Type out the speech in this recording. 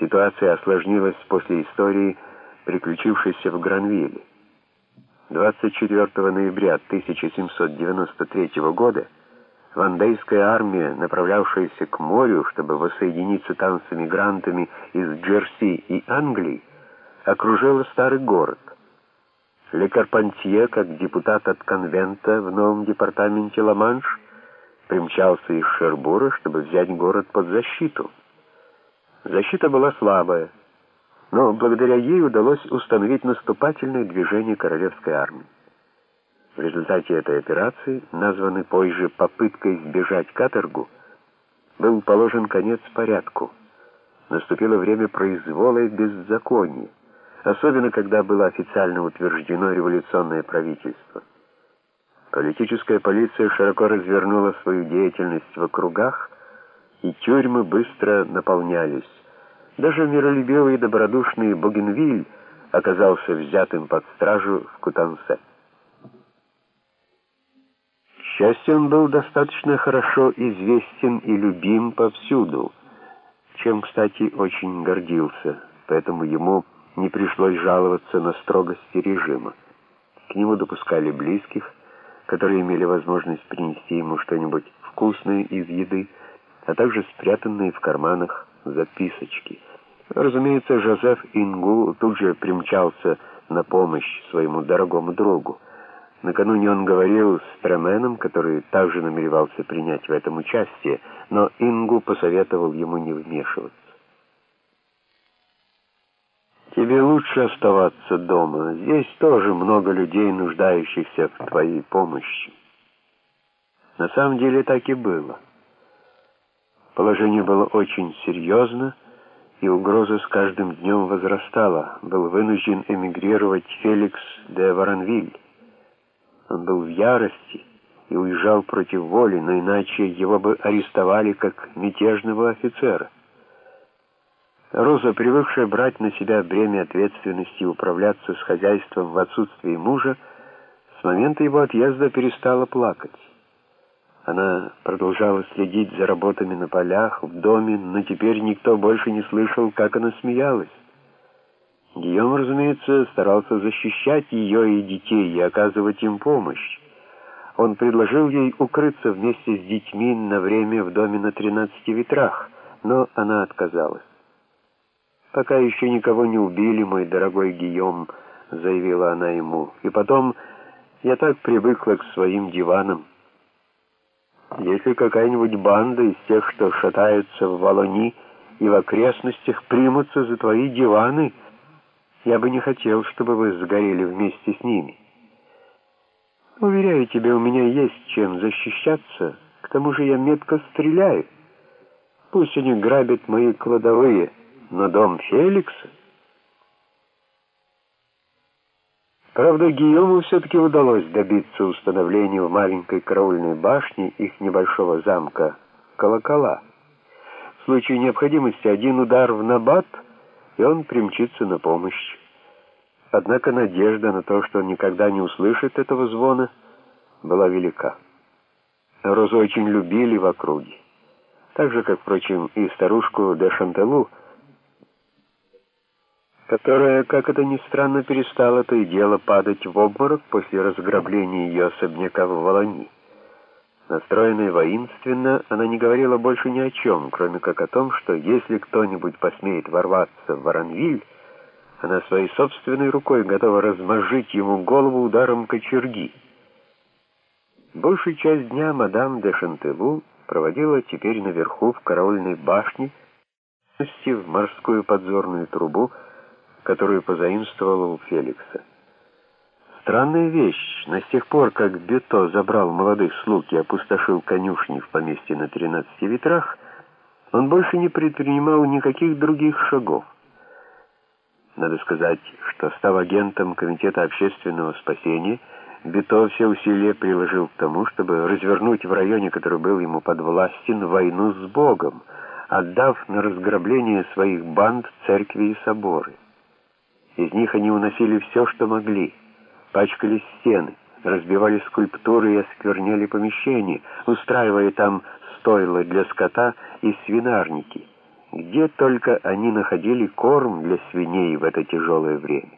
Ситуация осложнилась после истории, приключившейся в Гранвилле. 24 ноября 1793 года Вандейская армия, направлявшаяся к морю, чтобы воссоединиться там с эмигрантами из Джерси и Англии, окружила старый город. Ле Карпантье, как депутат от конвента в новом департаменте Ла-Манш, примчался из Шербура, чтобы взять город под защиту. Защита была слабая, но благодаря ей удалось установить наступательное движение королевской армии. В результате этой операции, названной позже попыткой сбежать каторгу, был положен конец порядку. Наступило время произвола и беззакония, особенно когда было официально утверждено революционное правительство. Политическая полиция широко развернула свою деятельность в округах, и тюрьмы быстро наполнялись. Даже миролюбивый и добродушный Богенвиль оказался взятым под стражу в Кутансе счастью, он был достаточно хорошо известен и любим повсюду, чем, кстати, очень гордился, поэтому ему не пришлось жаловаться на строгости режима. К нему допускали близких, которые имели возможность принести ему что-нибудь вкусное из еды, а также спрятанные в карманах записочки. Разумеется, Жозеф Ингу тут же примчался на помощь своему дорогому другу. Накануне он говорил с Тременом, который также намеревался принять в этом участие, но Ингу посоветовал ему не вмешиваться. «Тебе лучше оставаться дома. Здесь тоже много людей, нуждающихся в твоей помощи». На самом деле так и было. Положение было очень серьезно, и угроза с каждым днем возрастала. Был вынужден эмигрировать Феликс де Варанвиль. Он был в ярости и уезжал против воли, но иначе его бы арестовали как мятежного офицера. Роза, привыкшая брать на себя бремя ответственности и управляться с хозяйством в отсутствии мужа, с момента его отъезда перестала плакать. Она продолжала следить за работами на полях, в доме, но теперь никто больше не слышал, как она смеялась. Гийом, разумеется, старался защищать ее и детей и оказывать им помощь. Он предложил ей укрыться вместе с детьми на время в доме на тринадцати ветрах, но она отказалась. «Пока еще никого не убили, мой дорогой Гийом», — заявила она ему, — «и потом я так привыкла к своим диванам. Если какая-нибудь банда из тех, что шатаются в Волони и в окрестностях, примутся за твои диваны», — я бы не хотел, чтобы вы сгорели вместе с ними. Уверяю тебя, у меня есть чем защищаться. К тому же я метко стреляю. Пусть они грабят мои кладовые, но дом Феликса... Правда, Гийому все-таки удалось добиться установления в маленькой караульной башне их небольшого замка колокола. В случае необходимости один удар в набат — и он примчится на помощь. Однако надежда на то, что он никогда не услышит этого звона, была велика. Розу очень любили в округе, так же, как, впрочем, и старушку де Шантелу, которая, как это ни странно, перестала то и дело падать в обморок после разграбления ее особняка в Волони. Настроенная воинственно, она не говорила больше ни о чем, кроме как о том, что если кто-нибудь посмеет ворваться в Воронвиль, она своей собственной рукой готова размозжить ему голову ударом кочерги. Большую часть дня мадам де Шантеву проводила теперь наверху в караульной башне, в морскую подзорную трубу, которую позаимствовала у Феликса. Странная вещь. На с тех пор, как Бето забрал молодых слуг и опустошил конюшни в поместье на тринадцати ветрах, он больше не предпринимал никаких других шагов. Надо сказать, что, став агентом Комитета общественного спасения, Бето все усилия приложил к тому, чтобы развернуть в районе, который был ему подвластен, войну с Богом, отдав на разграбление своих банд церкви и соборы. Из них они уносили все, что могли — пачкали стены, разбивали скульптуры и оскверняли помещения, устраивая там стойла для скота и свинарники, Где только они находили корм для свиней в это тяжелое время.